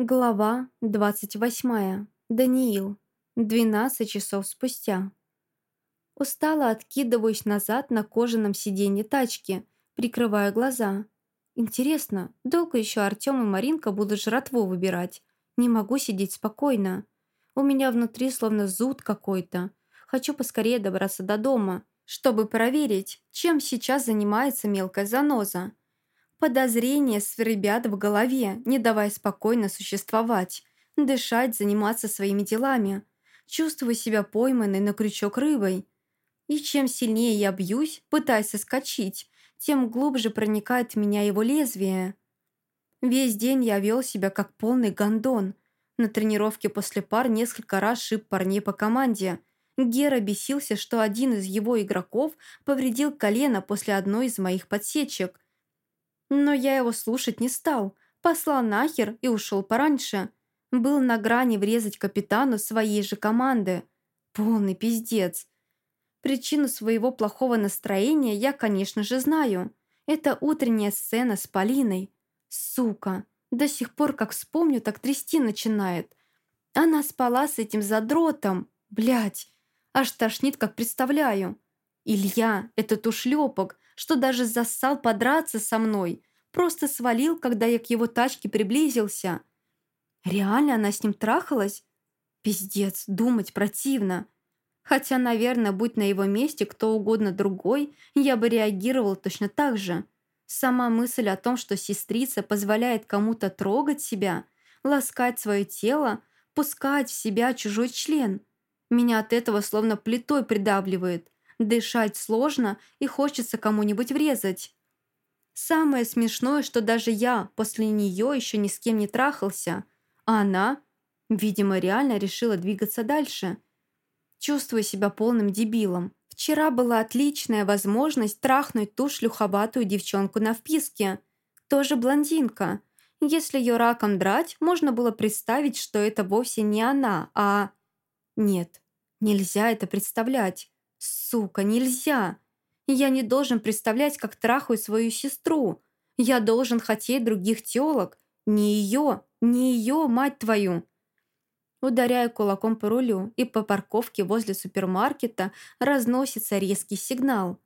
Глава 28. Даниил. 12 часов спустя. Устало откидываюсь назад на кожаном сиденье тачки, прикрывая глаза. Интересно, долго еще Артем и Маринка будут жратву выбирать? Не могу сидеть спокойно. У меня внутри словно зуд какой-то. Хочу поскорее добраться до дома, чтобы проверить, чем сейчас занимается мелкая заноза. Подозрения свербят в голове, не давая спокойно существовать, дышать, заниматься своими делами. Чувствую себя пойманной на крючок рыбой. И чем сильнее я бьюсь, пытаясь соскочить, тем глубже проникает в меня его лезвие. Весь день я вел себя как полный гондон. На тренировке после пар несколько раз шип парней по команде. Гера бесился, что один из его игроков повредил колено после одной из моих подсечек – но я его слушать не стал, послал нахер и ушел пораньше. Был на грани врезать капитану своей же команды. Полный пиздец. Причину своего плохого настроения я, конечно же, знаю. Это утренняя сцена с Полиной. Сука, до сих пор, как вспомню, так трясти начинает. Она спала с этим задротом. Блять, аж тошнит, как представляю. Илья, этот ушлепок, что даже зассал подраться со мной. Просто свалил, когда я к его тачке приблизился. Реально она с ним трахалась? Пиздец, думать противно. Хотя, наверное, будь на его месте кто угодно другой, я бы реагировал точно так же. Сама мысль о том, что сестрица позволяет кому-то трогать себя, ласкать свое тело, пускать в себя чужой член. Меня от этого словно плитой придавливает – Дышать сложно и хочется кому-нибудь врезать. Самое смешное, что даже я после нее еще ни с кем не трахался, а она, видимо, реально решила двигаться дальше. Чувствую себя полным дебилом. Вчера была отличная возможность трахнуть ту шлюховатую девчонку на вписке. Тоже блондинка. Если ее раком драть, можно было представить, что это вовсе не она, а... Нет, нельзя это представлять. Сука, нельзя. Я не должен представлять, как трахаю свою сестру. Я должен хотеть других тёлок. Не ее, не ее, мать твою. Ударяю кулаком по рулю, и по парковке возле супермаркета разносится резкий сигнал.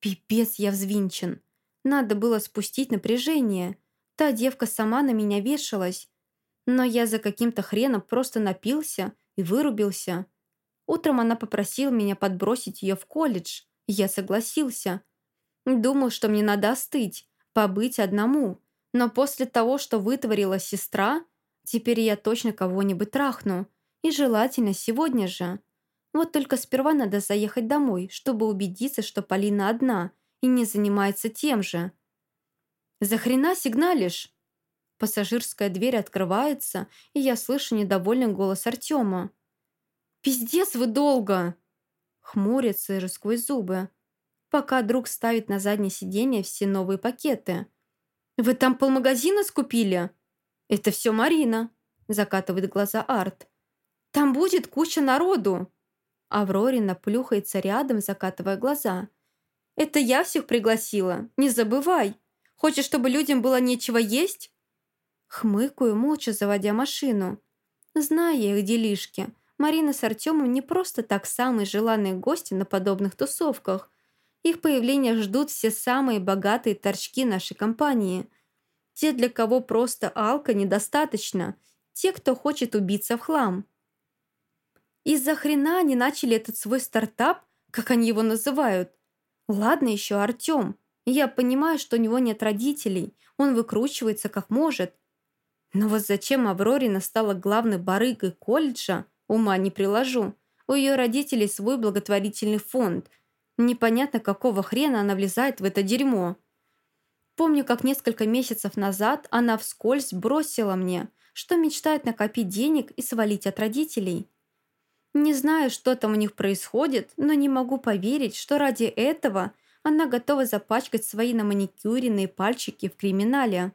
Пипец, я взвинчен. Надо было спустить напряжение. Та девка сама на меня вешалась. Но я за каким-то хреном просто напился и вырубился. Утром она попросила меня подбросить ее в колледж. Я согласился. Думал, что мне надо остыть, побыть одному. Но после того, что вытворила сестра, теперь я точно кого-нибудь трахну. И желательно сегодня же. Вот только сперва надо заехать домой, чтобы убедиться, что Полина одна и не занимается тем же. «За хрена сигналишь?» Пассажирская дверь открывается, и я слышу недовольный голос Артема. «Пиздец вы долго!» Хмурится же сквозь зубы, пока друг ставит на заднее сиденье все новые пакеты. «Вы там полмагазина скупили?» «Это все Марина», закатывает глаза Арт. «Там будет куча народу!» Аврорина плюхается рядом, закатывая глаза. «Это я всех пригласила, не забывай. Хочешь, чтобы людям было нечего есть?» Хмыкаю, молча заводя машину. Зная их делишки, Марина с Артемом не просто так самые желанные гости на подобных тусовках. Их появление ждут все самые богатые торчки нашей компании. Те, для кого просто алка недостаточно. Те, кто хочет убиться в хлам. Из-за хрена они начали этот свой стартап, как они его называют. Ладно еще Артем. Я понимаю, что у него нет родителей. Он выкручивается как может. Но вот зачем Аврорина стала главной барыгой колледжа, Ума не приложу. У ее родителей свой благотворительный фонд. Непонятно, какого хрена она влезает в это дерьмо. Помню, как несколько месяцев назад она вскользь бросила мне, что мечтает накопить денег и свалить от родителей. Не знаю, что там у них происходит, но не могу поверить, что ради этого она готова запачкать свои наманикюренные пальчики в криминале.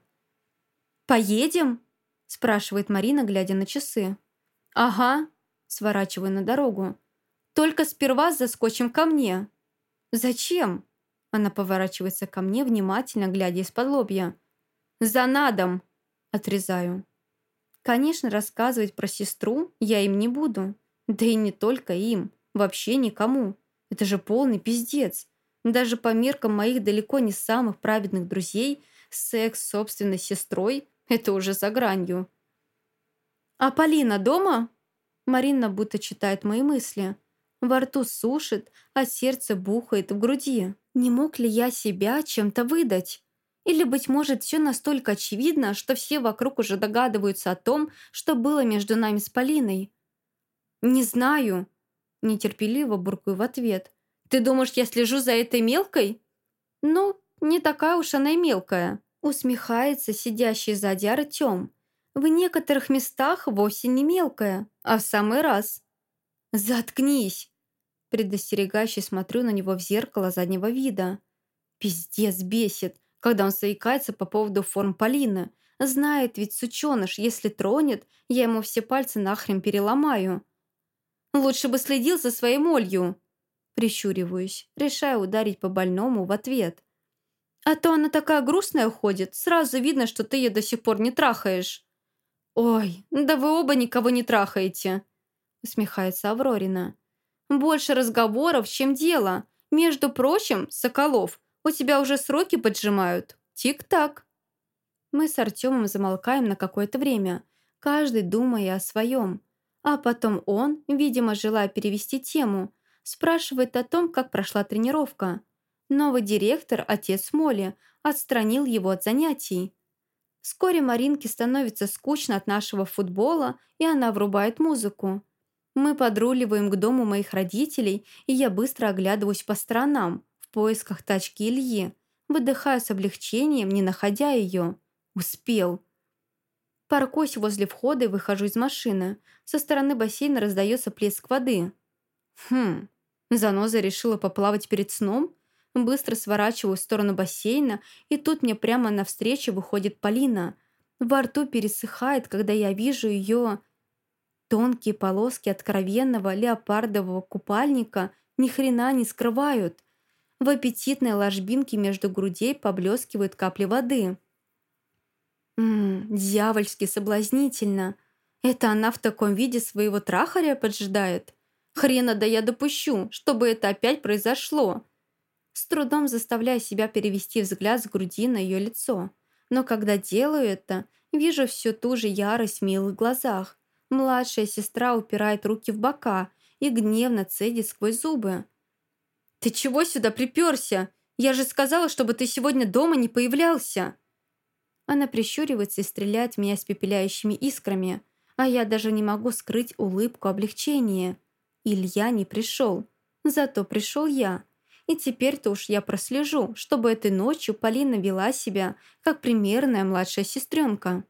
«Поедем?» – спрашивает Марина, глядя на часы. «Ага», Сворачиваю на дорогу. «Только сперва заскочим ко мне». «Зачем?» Она поворачивается ко мне, внимательно глядя из-под лобья. «За надом!» Отрезаю. Конечно, рассказывать про сестру я им не буду. Да и не только им. Вообще никому. Это же полный пиздец. Даже по меркам моих далеко не самых праведных друзей, секс с собственной сестрой – это уже за гранью. «А Полина дома?» Марина будто читает мои мысли. Во рту сушит, а сердце бухает в груди. Не мог ли я себя чем-то выдать? Или, быть может, все настолько очевидно, что все вокруг уже догадываются о том, что было между нами с Полиной? «Не знаю», – нетерпеливо буркаю в ответ. «Ты думаешь, я слежу за этой мелкой?» «Ну, не такая уж она и мелкая», – усмехается сидящий сзади Артем. «В некоторых местах вовсе не мелкая, а в самый раз». «Заткнись!» Предостерегающе смотрю на него в зеркало заднего вида. Пиздец бесит, когда он заикается по поводу форм Полины. Знает ведь сученыш, если тронет, я ему все пальцы нахрен переломаю. Лучше бы следил за своей молью. Прищуриваюсь, решаю ударить по больному в ответ. А то она такая грустная ходит, сразу видно, что ты ее до сих пор не трахаешь. Ой, да вы оба никого не трахаете усмехается Аврорина. «Больше разговоров, чем дело. Между прочим, Соколов, у тебя уже сроки поджимают. Тик-так». Мы с Артемом замолкаем на какое-то время, каждый думая о своем. А потом он, видимо, желая перевести тему, спрашивает о том, как прошла тренировка. Новый директор, отец Моли, отстранил его от занятий. Вскоре Маринке становится скучно от нашего футбола, и она врубает музыку. Мы подруливаем к дому моих родителей, и я быстро оглядываюсь по сторонам, в поисках тачки Ильи. Выдыхаю с облегчением, не находя ее. Успел. Паркуюсь возле входа и выхожу из машины. Со стороны бассейна раздается плеск воды. Хм, заноза решила поплавать перед сном? Быстро сворачиваю в сторону бассейна, и тут мне прямо навстречу выходит Полина. Во рту пересыхает, когда я вижу ее Тонкие полоски откровенного леопардового купальника ни хрена не скрывают. В аппетитной ложбинке между грудей поблескивают капли воды. Ммм, дьявольски соблазнительно. Это она в таком виде своего трахаря поджидает? Хрена да я допущу, чтобы это опять произошло. С трудом заставляя себя перевести взгляд с груди на ее лицо. Но когда делаю это, вижу всю ту же ярость в милых глазах. Младшая сестра упирает руки в бока и гневно цедит сквозь зубы. «Ты чего сюда приперся? Я же сказала, чтобы ты сегодня дома не появлялся!» Она прищуривается и стреляет в меня испепеляющими искрами, а я даже не могу скрыть улыбку облегчения. Илья не пришел, зато пришел я. И теперь-то уж я прослежу, чтобы этой ночью Полина вела себя, как примерная младшая сестренка.